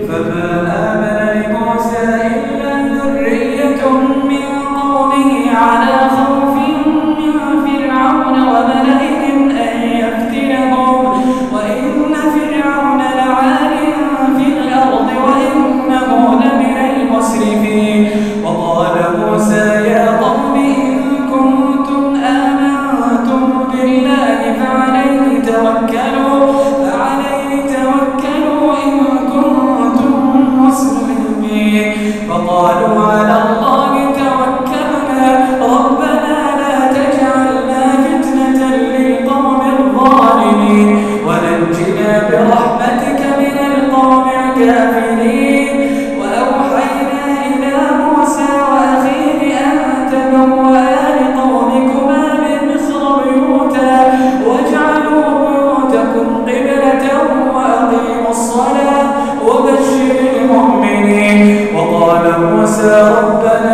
فما موسى ربنا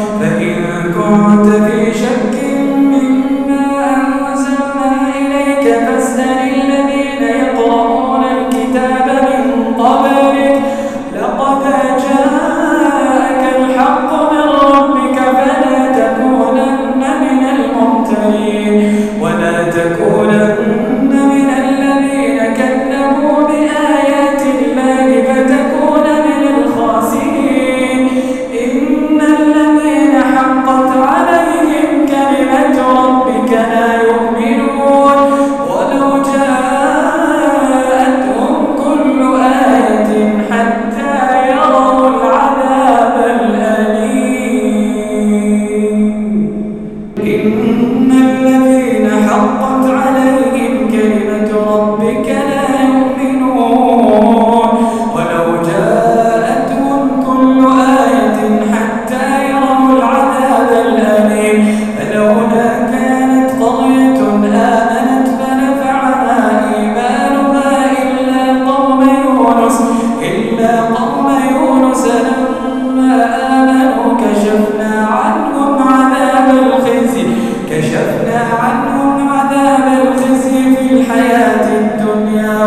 Rabbika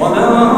واتبع